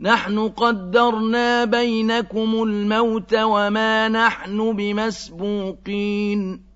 نحن قدرنا بينكم الموت وما نحن بمسبوقين.